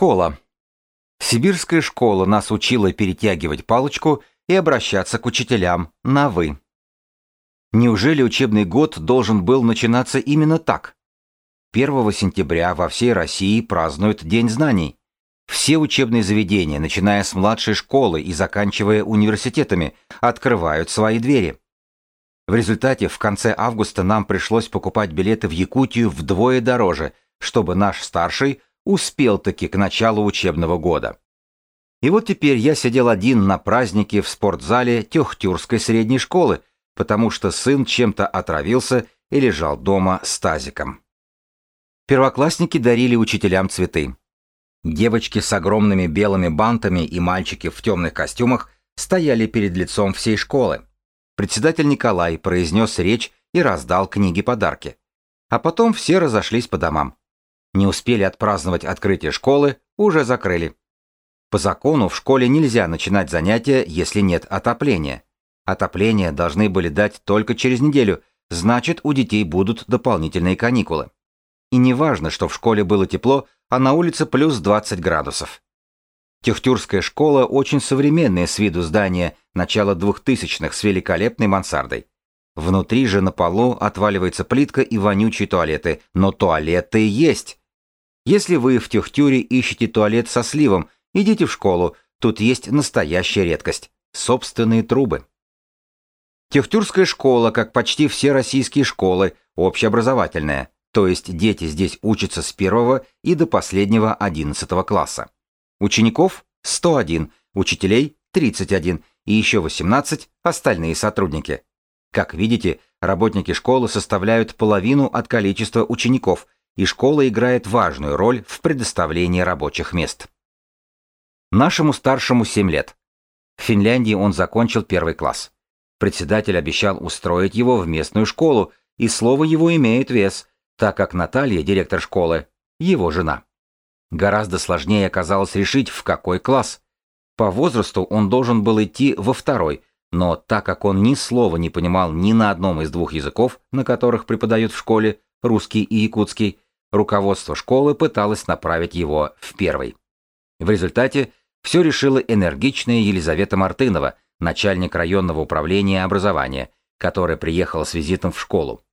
Школа. Сибирская школа нас учила перетягивать палочку и обращаться к учителям на «вы». Неужели учебный год должен был начинаться именно так? 1 сентября во всей России празднуют День знаний. Все учебные заведения, начиная с младшей школы и заканчивая университетами, открывают свои двери. В результате в конце августа нам пришлось покупать билеты в Якутию вдвое дороже, чтобы наш старший успел таки к началу учебного года. И вот теперь я сидел один на празднике в спортзале Тёхтюрской средней школы, потому что сын чем-то отравился и лежал дома с тазиком. Первоклассники дарили учителям цветы. Девочки с огромными белыми бантами и мальчики в темных костюмах стояли перед лицом всей школы. Председатель Николай произнес речь и раздал книги-подарки. А потом все разошлись по домам. Не успели отпраздновать открытие школы, уже закрыли. По закону в школе нельзя начинать занятия, если нет отопления. Отопление должны были дать только через неделю, значит у детей будут дополнительные каникулы. И не важно, что в школе было тепло, а на улице плюс 20 градусов. Техтюрская школа очень современное с виду здание начала 2000-х с великолепной мансардой. Внутри же на полу отваливается плитка и вонючие туалеты, но туалеты есть. Если вы в Техтюре ищете туалет со сливом, идите в школу, тут есть настоящая редкость – собственные трубы. Техтюрская школа, как почти все российские школы, общеобразовательная – то есть дети здесь учатся с первого и до последнего 11 класса. Учеников 101, учителей 31 и еще 18 остальные сотрудники. Как видите, работники школы составляют половину от количества учеников, и школа играет важную роль в предоставлении рабочих мест. Нашему старшему 7 лет. В Финляндии он закончил первый класс. Председатель обещал устроить его в местную школу, и слово его имеет вес, так как Наталья, директор школы, его жена. Гораздо сложнее оказалось решить, в какой класс. По возрасту он должен был идти во второй, но так как он ни слова не понимал ни на одном из двух языков, на которых преподают в школе, русский и якутский, руководство школы пыталось направить его в первый. В результате все решила энергичная Елизавета Мартынова, начальник районного управления образования, которая приехала с визитом в школу.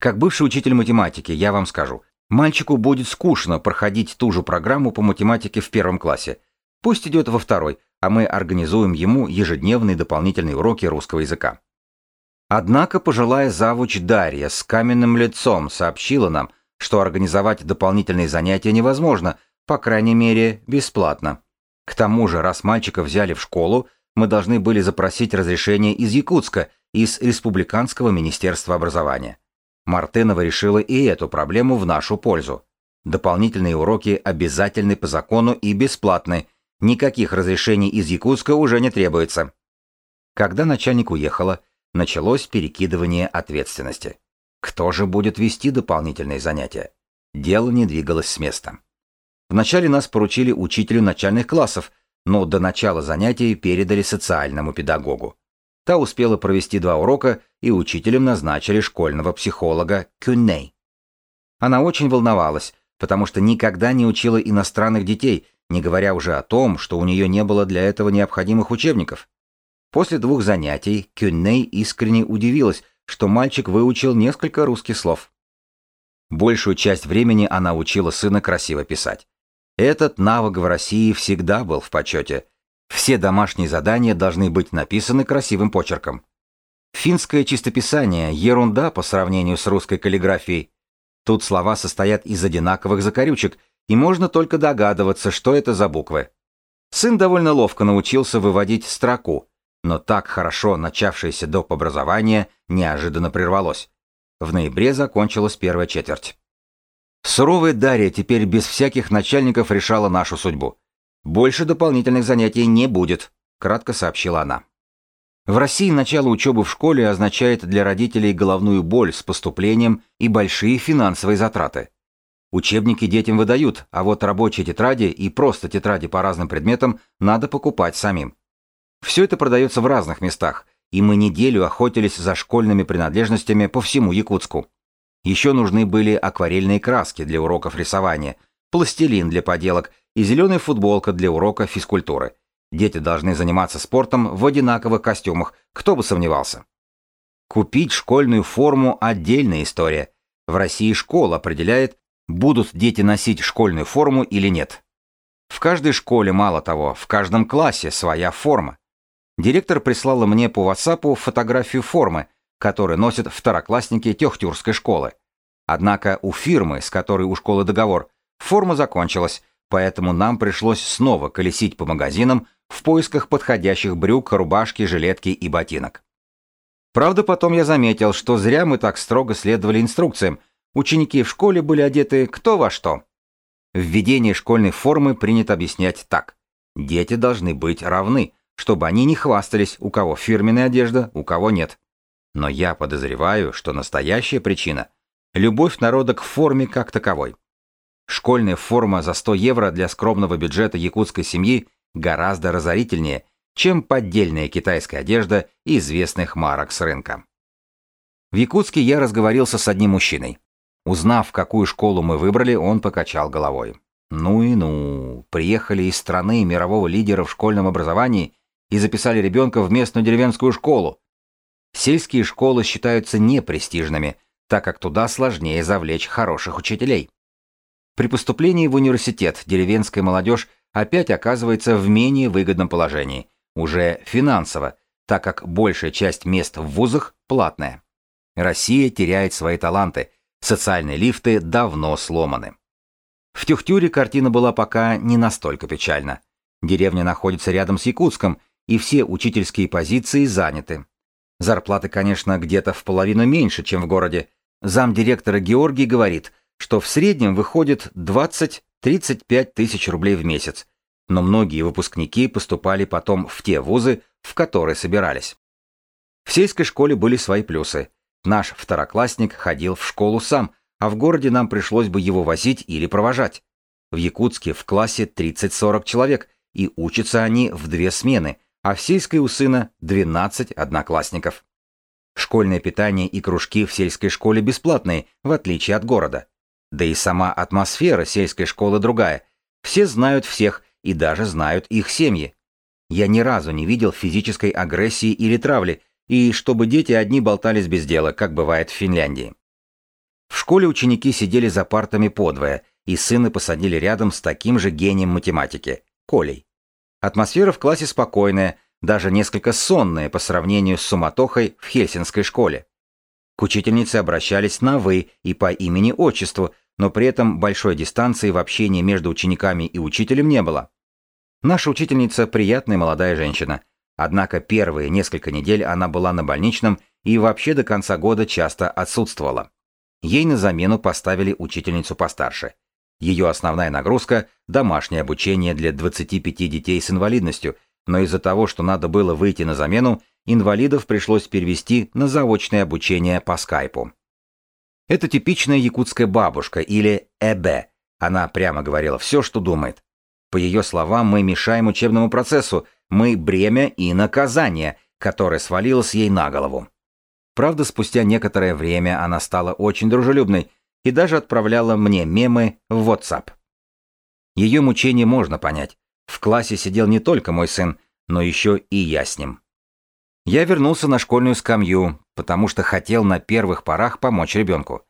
Как бывший учитель математики, я вам скажу, мальчику будет скучно проходить ту же программу по математике в первом классе. Пусть идет во второй, а мы организуем ему ежедневные дополнительные уроки русского языка. Однако пожилая завуч Дарья с каменным лицом сообщила нам, что организовать дополнительные занятия невозможно, по крайней мере, бесплатно. К тому же, раз мальчика взяли в школу, мы должны были запросить разрешение из Якутска, из Республиканского министерства образования. Мартынова решила и эту проблему в нашу пользу. Дополнительные уроки обязательны по закону и бесплатны. Никаких разрешений из Якутска уже не требуется. Когда начальник уехала, началось перекидывание ответственности. Кто же будет вести дополнительные занятия? Дело не двигалось с места. Вначале нас поручили учителю начальных классов, но до начала занятий передали социальному педагогу. Та успела провести два урока, и учителем назначили школьного психолога Кюнней. Она очень волновалась, потому что никогда не учила иностранных детей, не говоря уже о том, что у нее не было для этого необходимых учебников. После двух занятий Кюнней искренне удивилась, что мальчик выучил несколько русских слов. Большую часть времени она учила сына красиво писать. Этот навык в России всегда был в почете – все домашние задания должны быть написаны красивым почерком. Финское чистописание – ерунда по сравнению с русской каллиграфией. Тут слова состоят из одинаковых закорючек, и можно только догадываться, что это за буквы. Сын довольно ловко научился выводить строку, но так хорошо начавшееся доп. образование неожиданно прервалось. В ноябре закончилась первая четверть. Суровая Дарья теперь без всяких начальников решала нашу судьбу. «Больше дополнительных занятий не будет», — кратко сообщила она. В России начало учебы в школе означает для родителей головную боль с поступлением и большие финансовые затраты. Учебники детям выдают, а вот рабочие тетради и просто тетради по разным предметам надо покупать самим. Все это продается в разных местах, и мы неделю охотились за школьными принадлежностями по всему Якутску. Еще нужны были акварельные краски для уроков рисования, пластилин для поделок и зеленая футболка для урока физкультуры. Дети должны заниматься спортом в одинаковых костюмах, кто бы сомневался. Купить школьную форму – отдельная история. В России школа определяет, будут дети носить школьную форму или нет. В каждой школе, мало того, в каждом классе своя форма. Директор прислала мне по WhatsApp фотографию формы, которую носят второклассники Техтюрской школы. Однако у фирмы, с которой у школы договор, форма закончилась, поэтому нам пришлось снова колесить по магазинам в поисках подходящих брюк, рубашки, жилетки и ботинок. Правда, потом я заметил, что зря мы так строго следовали инструкциям. Ученики в школе были одеты кто во что. Введение школьной формы принято объяснять так. Дети должны быть равны, чтобы они не хвастались, у кого фирменная одежда, у кого нет. Но я подозреваю, что настоящая причина – любовь народа к форме как таковой. Школьная форма за 100 евро для скромного бюджета якутской семьи гораздо разорительнее, чем поддельная китайская одежда известных марок с рынка. В Якутске я разговорился с одним мужчиной. Узнав, какую школу мы выбрали, он покачал головой. Ну и ну, приехали из страны мирового лидера в школьном образовании и записали ребенка в местную деревенскую школу. Сельские школы считаются непрестижными, так как туда сложнее завлечь хороших учителей. При поступлении в университет деревенская молодежь опять оказывается в менее выгодном положении, уже финансово, так как большая часть мест в вузах платная. Россия теряет свои таланты, социальные лифты давно сломаны. В Тюхтюре картина была пока не настолько печальна. Деревня находится рядом с Якутском, и все учительские позиции заняты. Зарплаты, конечно, где-то в половину меньше, чем в городе. Замдиректора Георгий говорит, что в среднем выходит 20-35 тысяч рублей в месяц, но многие выпускники поступали потом в те вузы, в которые собирались. В сельской школе были свои плюсы. Наш второклассник ходил в школу сам, а в городе нам пришлось бы его возить или провожать. В Якутске в классе 30-40 человек, и учатся они в две смены, а в сельской у сына 12 одноклассников. Школьное питание и кружки в сельской школе бесплатные, в отличие от города. Да и сама атмосфера сельской школы другая. Все знают всех, и даже знают их семьи. Я ни разу не видел физической агрессии или травли, и чтобы дети одни болтались без дела, как бывает в Финляндии. В школе ученики сидели за партами подвое, и сына посадили рядом с таким же гением математики – Колей. Атмосфера в классе спокойная, даже несколько сонная по сравнению с суматохой в хельсинской школе. К учительнице обращались на «вы» и по имени-отчеству, но при этом большой дистанции в общении между учениками и учителем не было. Наша учительница приятная молодая женщина. Однако первые несколько недель она была на больничном и вообще до конца года часто отсутствовала. Ей на замену поставили учительницу постарше. Ее основная нагрузка – домашнее обучение для 25 детей с инвалидностью, но из-за того, что надо было выйти на замену, инвалидов пришлось перевести на заочное обучение по скайпу. Это типичная якутская бабушка или эбе. Она прямо говорила все, что думает. По ее словам, мы мешаем учебному процессу, мы бремя и наказание, которое свалилось ей на голову. Правда, спустя некоторое время она стала очень дружелюбной и даже отправляла мне мемы в WhatsApp. Ее мучение можно понять. В классе сидел не только мой сын, но еще и я с ним. Я вернулся на школьную скамью, потому что хотел на первых порах помочь ребенку.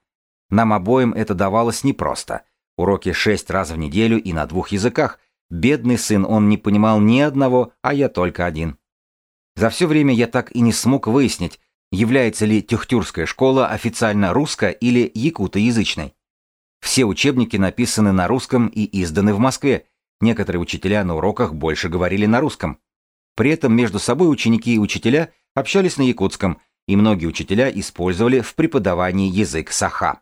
Нам обоим это давалось непросто. Уроки шесть раз в неделю и на двух языках, Бедный сын, он не понимал ни одного, а я только один. За все время я так и не смог выяснить, является ли Тюхтюрская школа официально русско- или якутоязычной. Все учебники написаны на русском и изданы в Москве. Некоторые учителя на уроках больше говорили на русском. При этом между собой ученики и учителя общались на якутском, и многие учителя использовали в преподавании язык саха.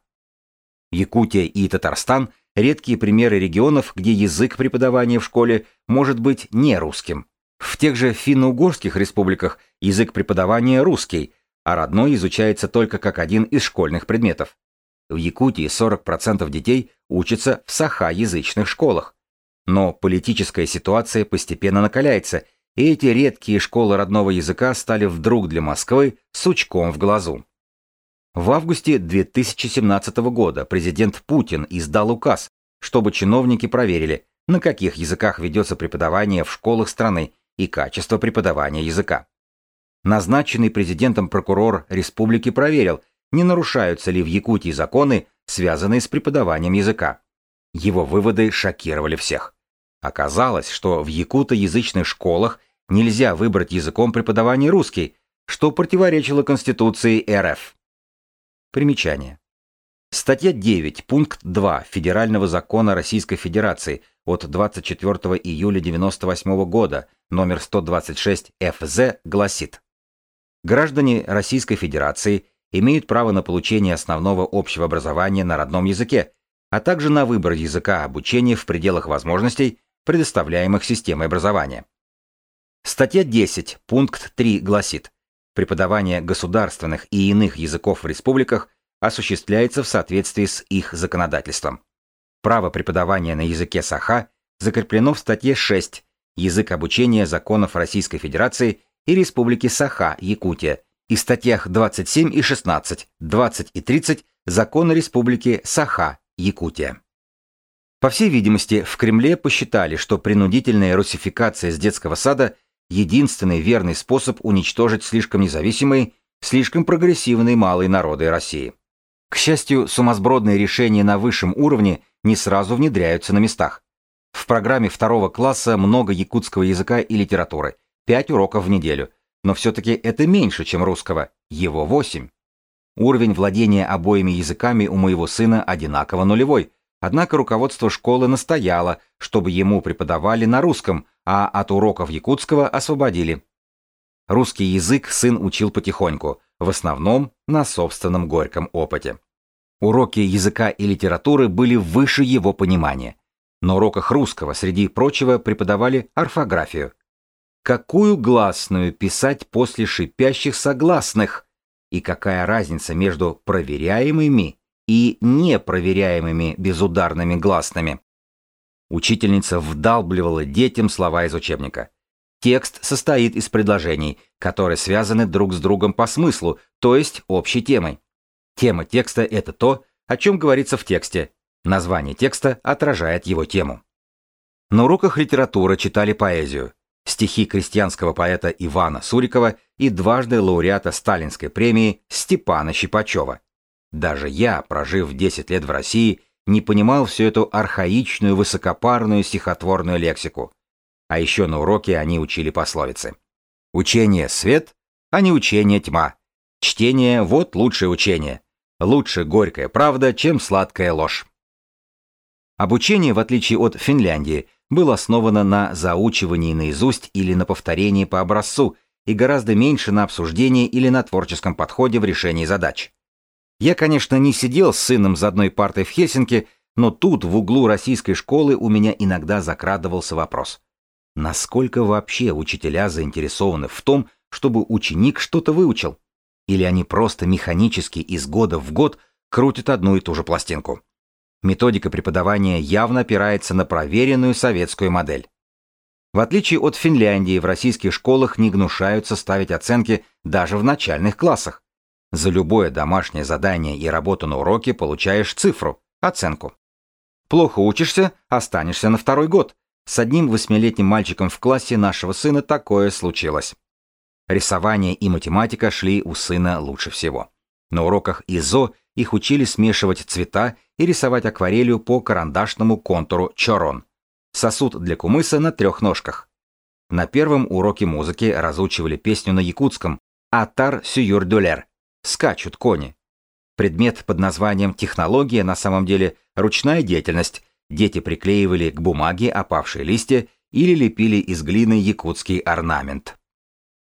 Якутия и Татарстан – редкие примеры регионов, где язык преподавания в школе может быть не русским. В тех же финно-угорских республиках язык преподавания русский, а родной изучается только как один из школьных предметов. В Якутии 40% детей учатся в саха-язычных школах. Но политическая ситуация постепенно накаляется, и эти редкие школы родного языка стали вдруг для Москвы сучком в глазу. В августе 2017 года президент Путин издал указ, чтобы чиновники проверили, на каких языках ведется преподавание в школах страны и качество преподавания языка. Назначенный президентом прокурор республики проверил, не нарушаются ли в Якутии законы, связанные с преподаванием языка. Его выводы шокировали всех. Оказалось, что в якутоязычных школах нельзя выбрать языком преподавания русский, что противоречило Конституции РФ. Примечание. Статья 9, пункт 2 Федерального закона Российской Федерации от 24 июля 1998 года, номер 126 ФЗ, гласит Граждане Российской Федерации имеют право на получение основного общего образования на родном языке, а также на выбор языка обучения в пределах возможностей, предоставляемых системой образования. Статья 10, пункт 3 гласит, преподавание государственных и иных языков в республиках осуществляется в соответствии с их законодательством. Право преподавания на языке Саха закреплено в статье 6 «Язык обучения законов Российской Федерации и Республики Саха, Якутия» и статьях 27 и 16, 20 и 30 Закона Республики Саха, Якутия. По всей видимости, в Кремле посчитали, что принудительная русификация с детского сада – единственный верный способ уничтожить слишком независимые, слишком прогрессивные малые народы России. К счастью, сумасбродные решения на высшем уровне не сразу внедряются на местах. В программе второго класса много якутского языка и литературы, 5 уроков в неделю, но все-таки это меньше, чем русского, его 8. Уровень владения обоими языками у моего сына одинаково нулевой, однако руководство школы настояло, чтобы ему преподавали на русском, а от уроков якутского освободили. Русский язык сын учил потихоньку, в основном на собственном горьком опыте. Уроки языка и литературы были выше его понимания. На уроках русского, среди прочего, преподавали орфографию. Какую гласную писать после шипящих согласных? И какая разница между проверяемыми и непроверяемыми безударными гласными? Учительница вдалбливала детям слова из учебника. Текст состоит из предложений, которые связаны друг с другом по смыслу, то есть общей темой. Тема текста — это то, о чем говорится в тексте. Название текста отражает его тему. На уроках литературы читали поэзию. Стихи крестьянского поэта Ивана Сурикова и дважды лауреата Сталинской премии Степана Щипачева. Даже я, прожив 10 лет в России, не понимал всю эту архаичную высокопарную стихотворную лексику. А еще на уроке они учили пословицы. Учение — свет, а не учение — тьма. Чтение — вот лучшее учение. Лучше горькая правда, чем сладкая ложь. Обучение, в отличие от Финляндии, было основано на заучивании наизусть или на повторении по образцу и гораздо меньше на обсуждении или на творческом подходе в решении задач. Я, конечно, не сидел с сыном за одной партой в Хельсинки, но тут, в углу российской школы, у меня иногда закрадывался вопрос. Насколько вообще учителя заинтересованы в том, чтобы ученик что-то выучил? Или они просто механически из года в год крутят одну и ту же пластинку? Методика преподавания явно опирается на проверенную советскую модель. В отличие от Финляндии, в российских школах не гнушаются ставить оценки даже в начальных классах. За любое домашнее задание и работу на уроке получаешь цифру, оценку. Плохо учишься, останешься на второй год, с одним восьмилетним мальчиком в классе нашего сына такое случилось. Рисование и математика шли у сына лучше всего. На уроках ИЗО их учили смешивать цвета и рисовать акварелью по карандашному контуру чорон. Сосуд для кумыса на трех ножках. На первом уроке музыки разучивали песню на якутском «Атар сююр дюлер» — «Скачут кони». Предмет под названием «Технология» на самом деле ручная деятельность, Дети приклеивали к бумаге опавшие листья или лепили из глины якутский орнамент.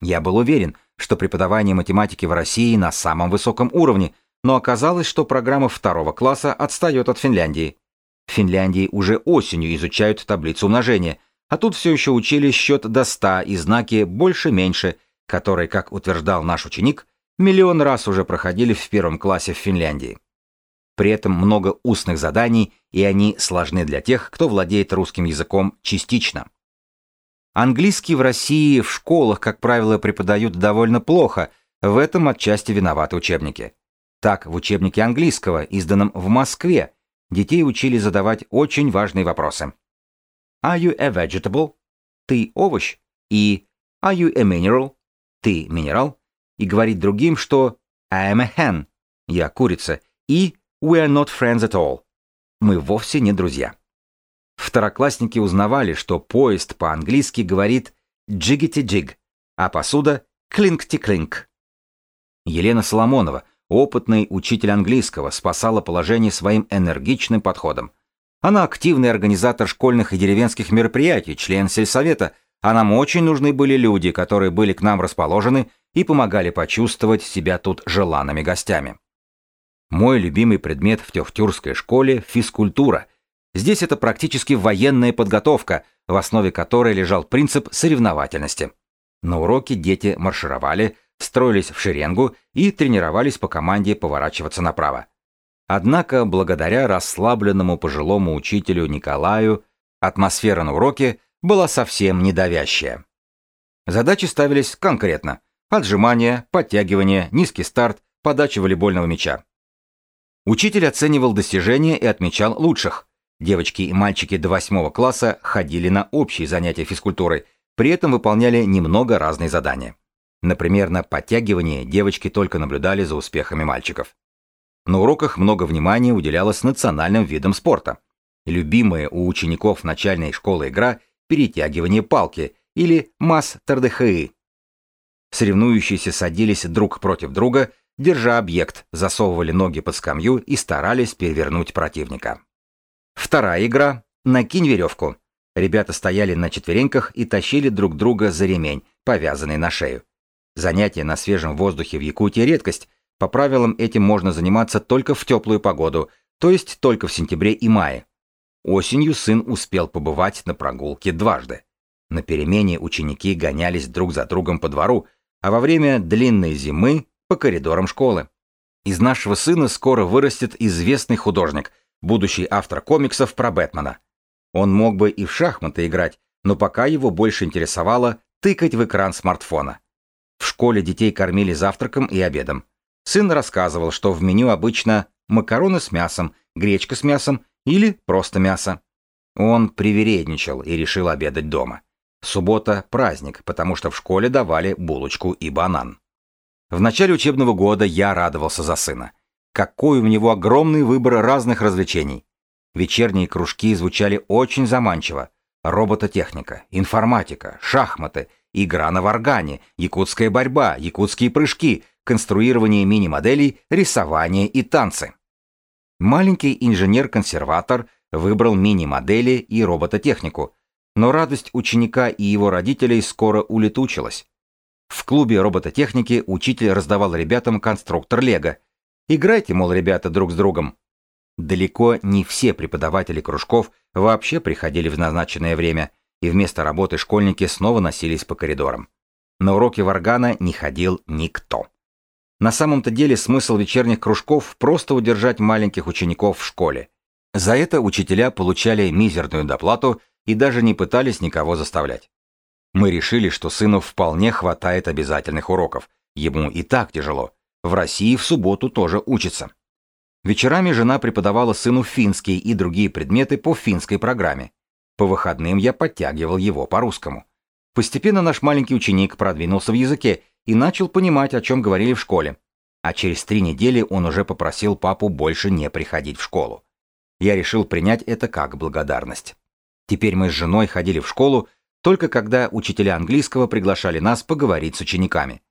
Я был уверен, что преподавание математики в России на самом высоком уровне, но оказалось, что программа второго класса отстает от Финляндии. В Финляндии уже осенью изучают таблицу умножения, а тут все еще учили счет до 100 и знаки «больше-меньше», которые, как утверждал наш ученик, миллион раз уже проходили в первом классе в Финляндии. При этом много устных заданий, и они сложны для тех, кто владеет русским языком частично. Английский в России в школах, как правило, преподают довольно плохо, в этом отчасти виноваты учебники. Так, в учебнике английского, изданном в Москве, детей учили задавать очень важные вопросы. Are you a vegetable? Ты овощ? И Are you a mineral? Ты минерал? И говорить другим, что I am a hen. Я курица. И We are not friends at all. Мы вовсе не друзья. Второклассники узнавали, что поезд по-английски говорит «джигити-джиг», а посуда «клинк-ти-клинк». Елена Соломонова, опытный учитель английского, спасала положение своим энергичным подходом. Она активный организатор школьных и деревенских мероприятий, член сельсовета, а нам очень нужны были люди, которые были к нам расположены и помогали почувствовать себя тут желанными гостями. Мой любимый предмет в Тёхтюрской школе – физкультура. Здесь это практически военная подготовка, в основе которой лежал принцип соревновательности. На уроке дети маршировали, строились в шеренгу и тренировались по команде поворачиваться направо. Однако, благодаря расслабленному пожилому учителю Николаю, атмосфера на уроке была совсем недавящая. Задачи ставились конкретно. Отжимания, подтягивания, низкий старт, подача волейбольного мяча. Учитель оценивал достижения и отмечал лучших. Девочки и мальчики до восьмого класса ходили на общие занятия физкультурой, при этом выполняли немного разные задания. Например, на подтягивании девочки только наблюдали за успехами мальчиков. На уроках много внимания уделялось национальным видам спорта. Любимая у учеников начальной школы игра – перетягивание палки или масс-тардехаи. Соревнующиеся садились друг против друга – держа объект, засовывали ноги под скамью и старались перевернуть противника. Вторая игра «Накинь веревку». Ребята стояли на четвереньках и тащили друг друга за ремень, повязанный на шею. Занятие на свежем воздухе в Якутии редкость. По правилам этим можно заниматься только в теплую погоду, то есть только в сентябре и мае. Осенью сын успел побывать на прогулке дважды. На перемене ученики гонялись друг за другом по двору, а во время длинной зимы по коридорам школы. Из нашего сына скоро вырастет известный художник, будущий автор комиксов про Бэтмена. Он мог бы и в шахматы играть, но пока его больше интересовало тыкать в экран смартфона. В школе детей кормили завтраком и обедом. Сын рассказывал, что в меню обычно макароны с мясом, гречка с мясом или просто мясо. Он привередничал и решил обедать дома. Суббота – праздник, потому что в школе давали булочку и банан. В начале учебного года я радовался за сына. Какой у него огромный выбор разных развлечений. Вечерние кружки звучали очень заманчиво. Робототехника, информатика, шахматы, игра на варгане, якутская борьба, якутские прыжки, конструирование мини-моделей, рисование и танцы. Маленький инженер-консерватор выбрал мини-модели и робототехнику, но радость ученика и его родителей скоро улетучилась. В клубе робототехники учитель раздавал ребятам конструктор Лего. Играйте, мол, ребята, друг с другом. Далеко не все преподаватели кружков вообще приходили в назначенное время, и вместо работы школьники снова носились по коридорам. На уроки варгана не ходил никто. На самом-то деле смысл вечерних кружков просто удержать маленьких учеников в школе. За это учителя получали мизерную доплату и даже не пытались никого заставлять. Мы решили, что сыну вполне хватает обязательных уроков. Ему и так тяжело. В России в субботу тоже учится. Вечерами жена преподавала сыну финский и другие предметы по финской программе. По выходным я подтягивал его по-русскому. Постепенно наш маленький ученик продвинулся в языке и начал понимать, о чем говорили в школе. А через три недели он уже попросил папу больше не приходить в школу. Я решил принять это как благодарность. Теперь мы с женой ходили в школу, только когда учителя английского приглашали нас поговорить с учениками.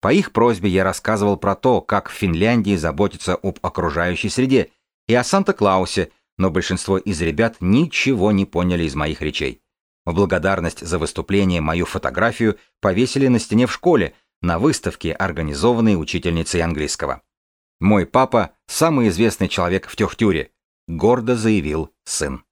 По их просьбе я рассказывал про то, как в Финляндии заботятся об окружающей среде, и о Санта-Клаусе, но большинство из ребят ничего не поняли из моих речей. В благодарность за выступление мою фотографию повесили на стене в школе, на выставке, организованной учительницей английского. «Мой папа – самый известный человек в Тёхтюре», – гордо заявил сын.